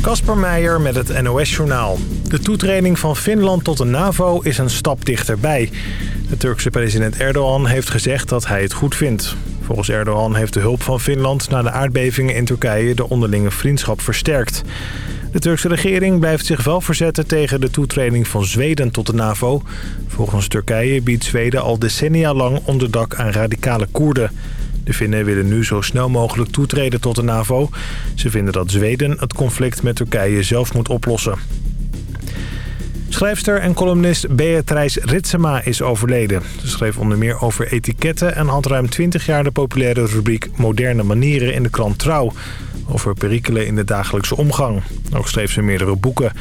Kasper Meijer met het NOS-journaal. De toetreding van Finland tot de NAVO is een stap dichterbij. De Turkse president Erdogan heeft gezegd dat hij het goed vindt. Volgens Erdogan heeft de hulp van Finland na de aardbevingen in Turkije de onderlinge vriendschap versterkt. De Turkse regering blijft zich wel verzetten tegen de toetreding van Zweden tot de NAVO. Volgens Turkije biedt Zweden al decennia lang onderdak aan radicale Koerden. De Finnen willen nu zo snel mogelijk toetreden tot de NAVO. Ze vinden dat Zweden het conflict met Turkije zelf moet oplossen. Schrijfster en columnist Beatrice Ritsema is overleden. Ze schreef onder meer over etiketten en had ruim 20 jaar de populaire rubriek Moderne Manieren in de krant Trouw. Over perikelen in de dagelijkse omgang. Ook schreef ze meerdere boeken.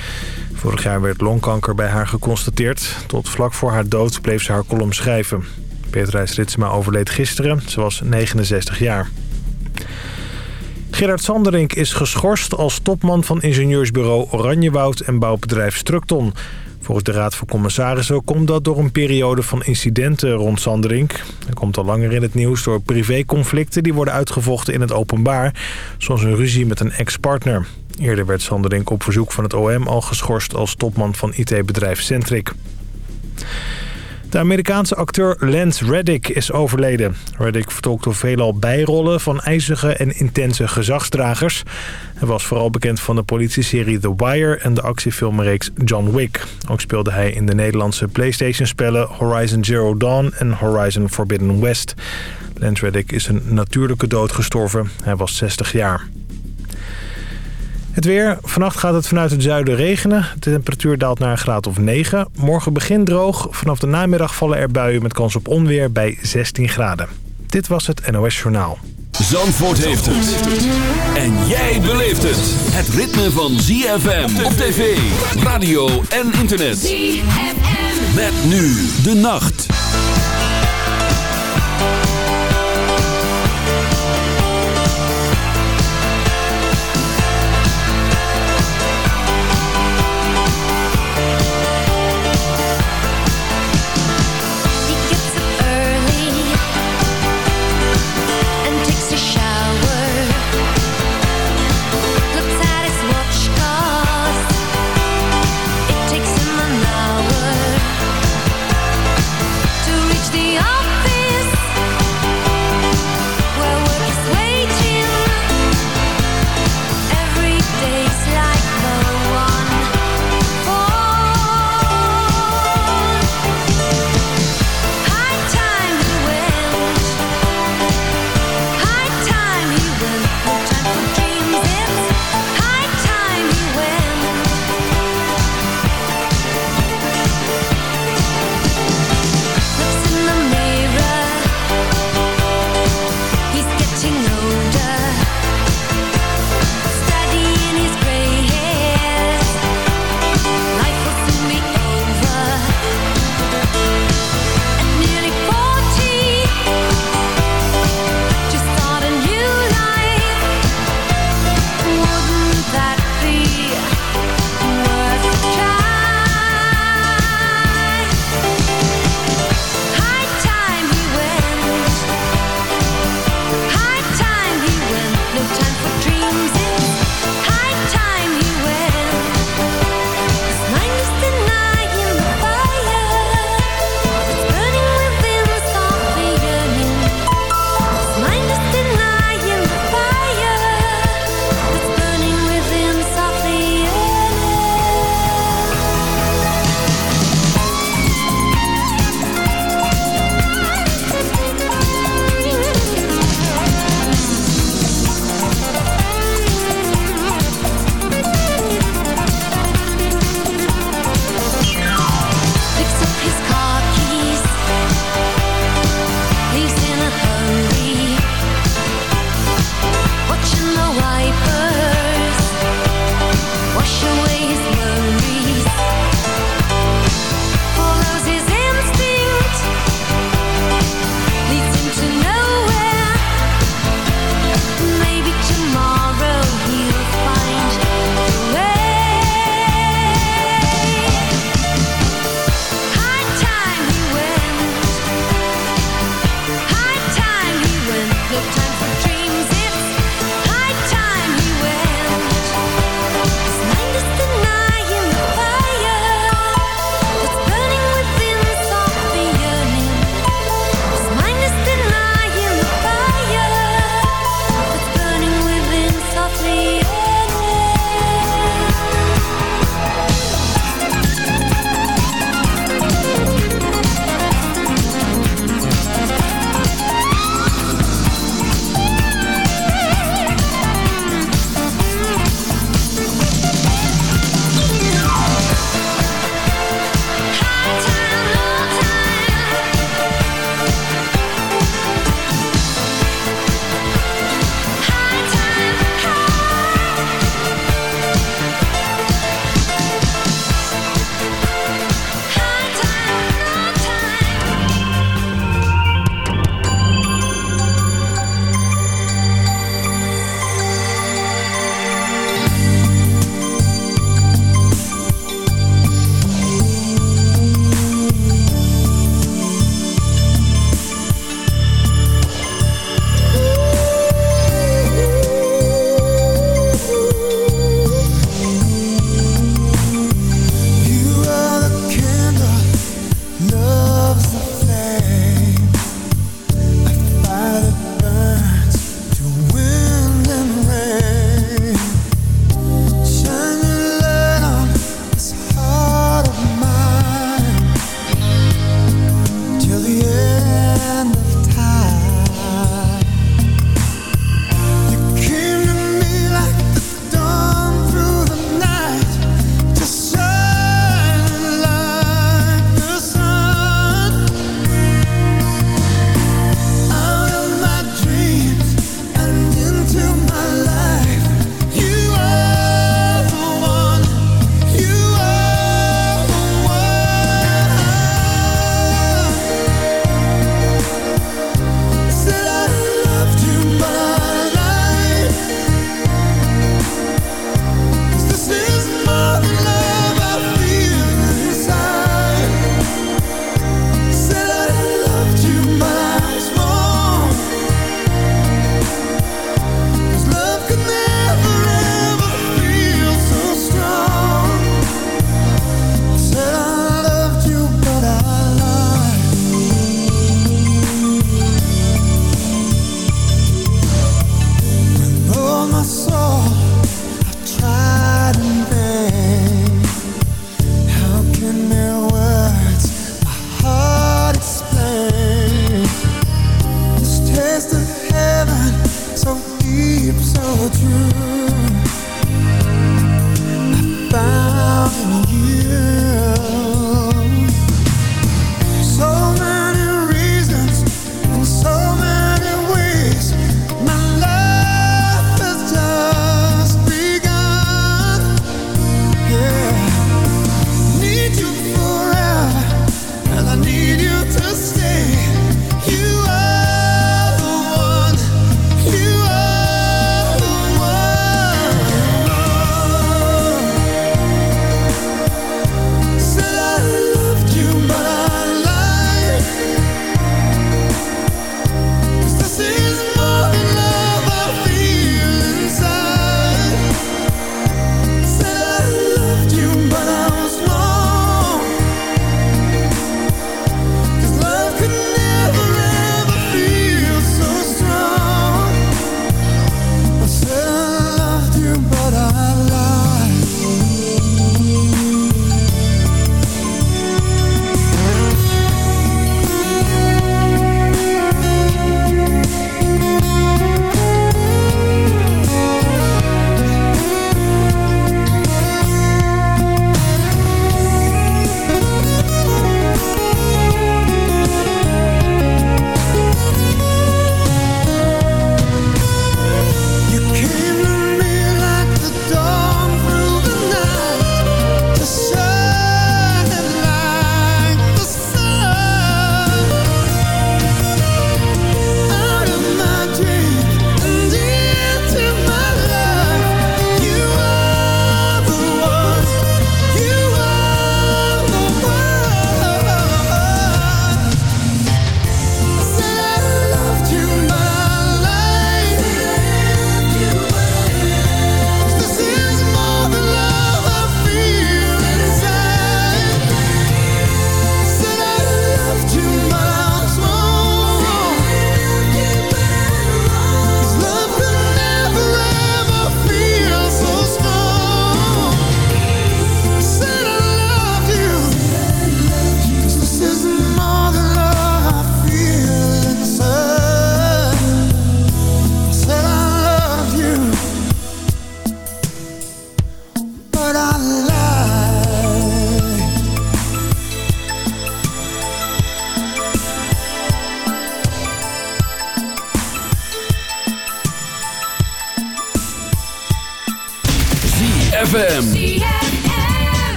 Vorig jaar werd longkanker bij haar geconstateerd. Tot vlak voor haar dood bleef ze haar column schrijven. Beatrice Ritsema overleed gisteren. Ze was 69 jaar. Gerard Sanderink is geschorst als topman van ingenieursbureau Oranjewoud en bouwbedrijf Structon. Volgens de Raad van Commissarissen komt dat door een periode van incidenten rond Sanderink. Hij komt al langer in het nieuws door privéconflicten die worden uitgevochten in het openbaar. Zoals een ruzie met een ex-partner. Eerder werd Sanderink op verzoek van het OM al geschorst als topman van IT-bedrijf Centric. De Amerikaanse acteur Lance Reddick is overleden. Reddick vertolkte veelal bijrollen van ijzige en intense gezagsdragers. Hij was vooral bekend van de politieserie The Wire en de actiefilmreeks John Wick. Ook speelde hij in de Nederlandse Playstation-spellen Horizon Zero Dawn en Horizon Forbidden West. Lance Reddick is een natuurlijke dood gestorven. Hij was 60 jaar. Het weer. Vannacht gaat het vanuit het zuiden regenen. De temperatuur daalt naar een graad of 9. Morgen begint droog. Vanaf de namiddag vallen er buien met kans op onweer bij 16 graden. Dit was het NOS Journaal. Zandvoort heeft het. En jij beleeft het. Het ritme van ZFM op tv, radio en internet. ZFM. Met nu de nacht.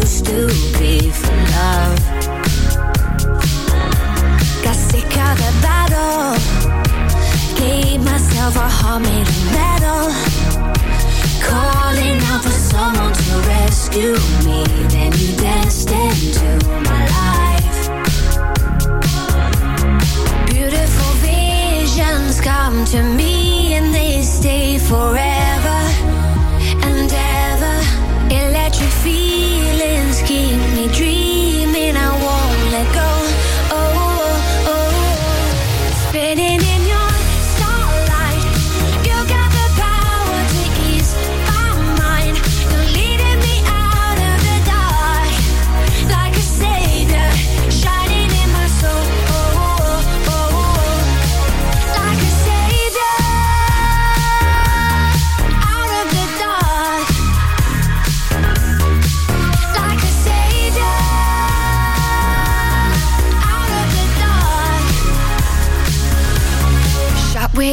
used to be for love. Got sick of the battle. Gave myself a heart made of metal. Calling out for someone to rescue me. Then you danced into my life. Beautiful visions come to me and they stay forever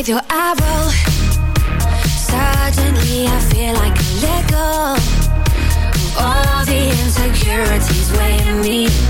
with your eyebrow Suddenly I feel like a let go All the insecurities weighing me.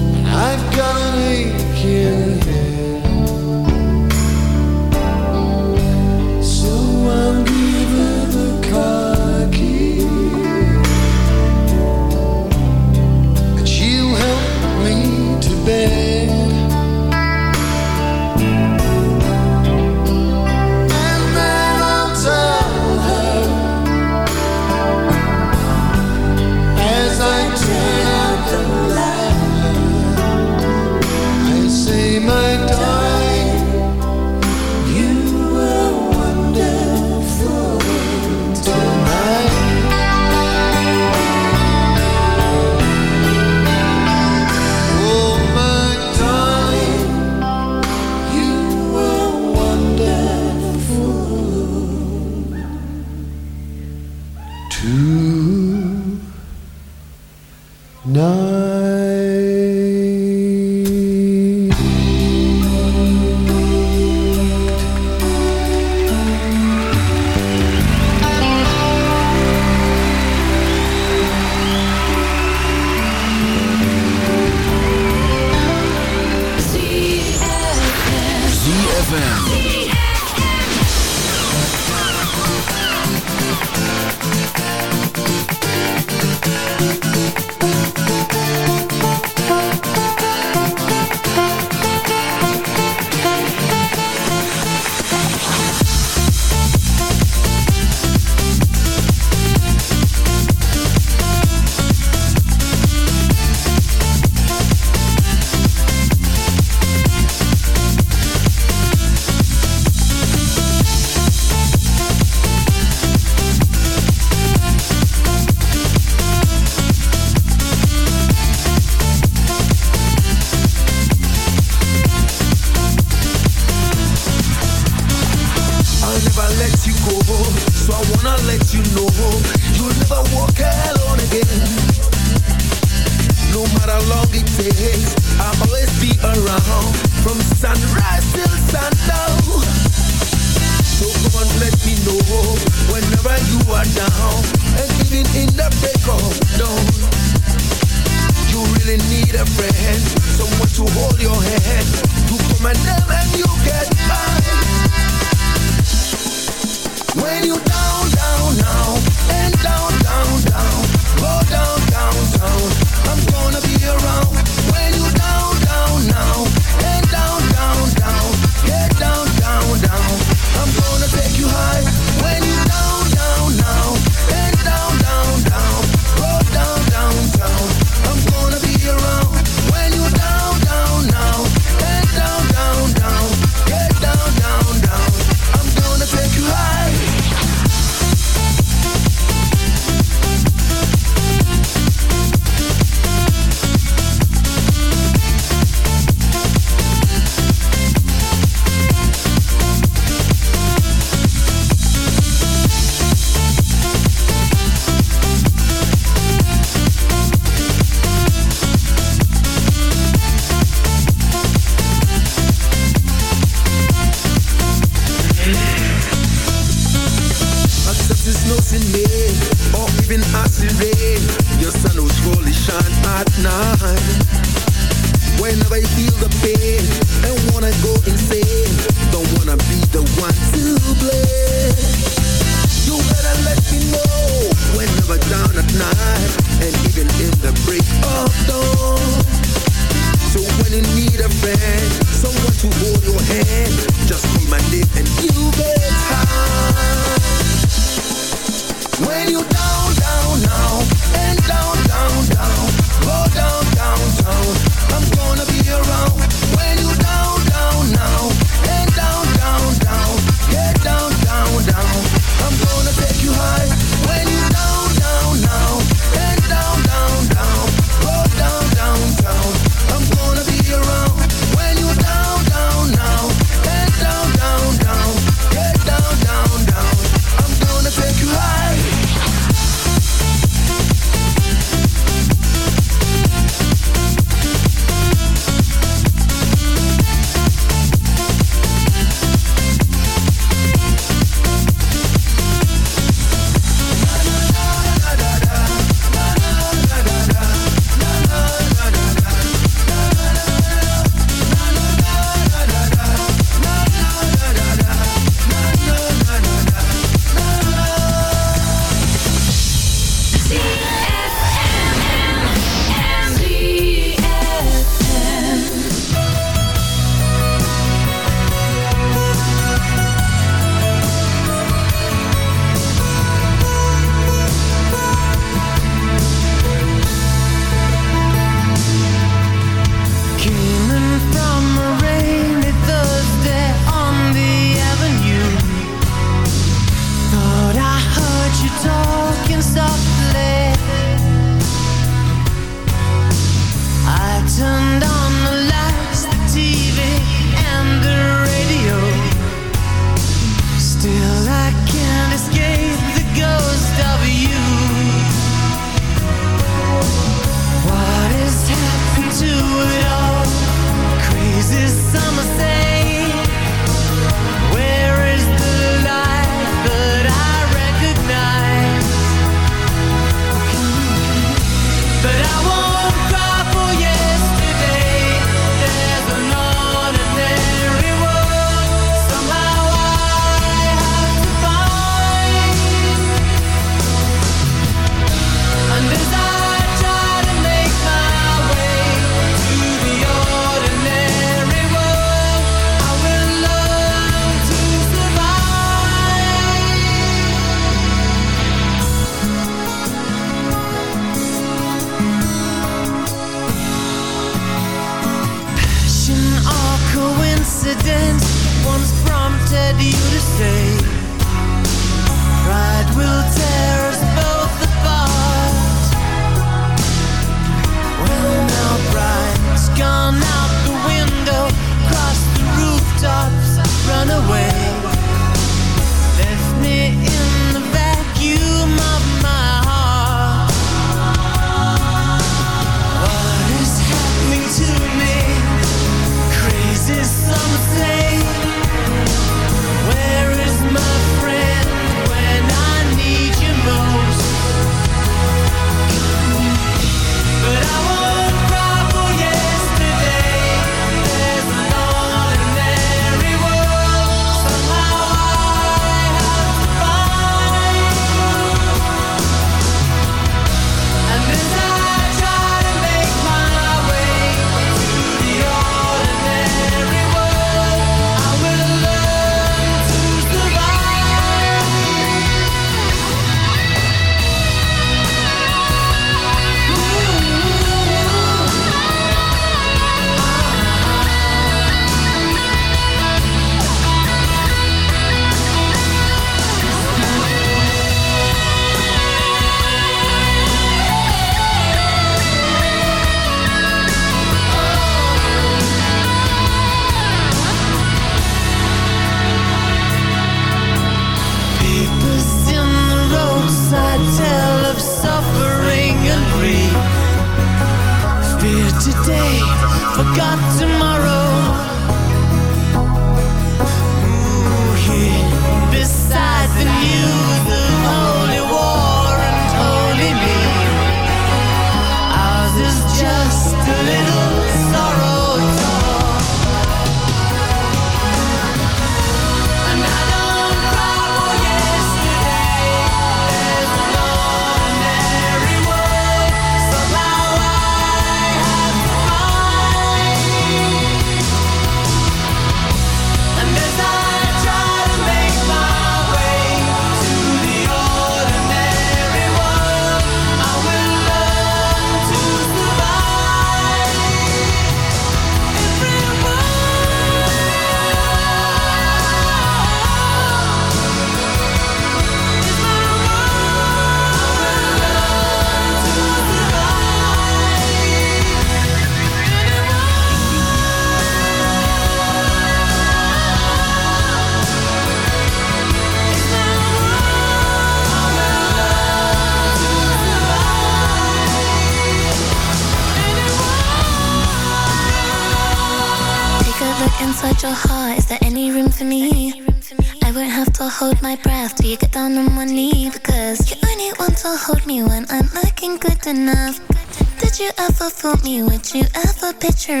Picture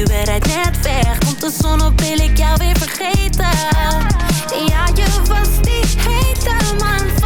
Uber rijdt net weg. Komt de zon op, wil ik jou weer vergeten. Ja, je was die hete man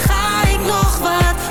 Nog wat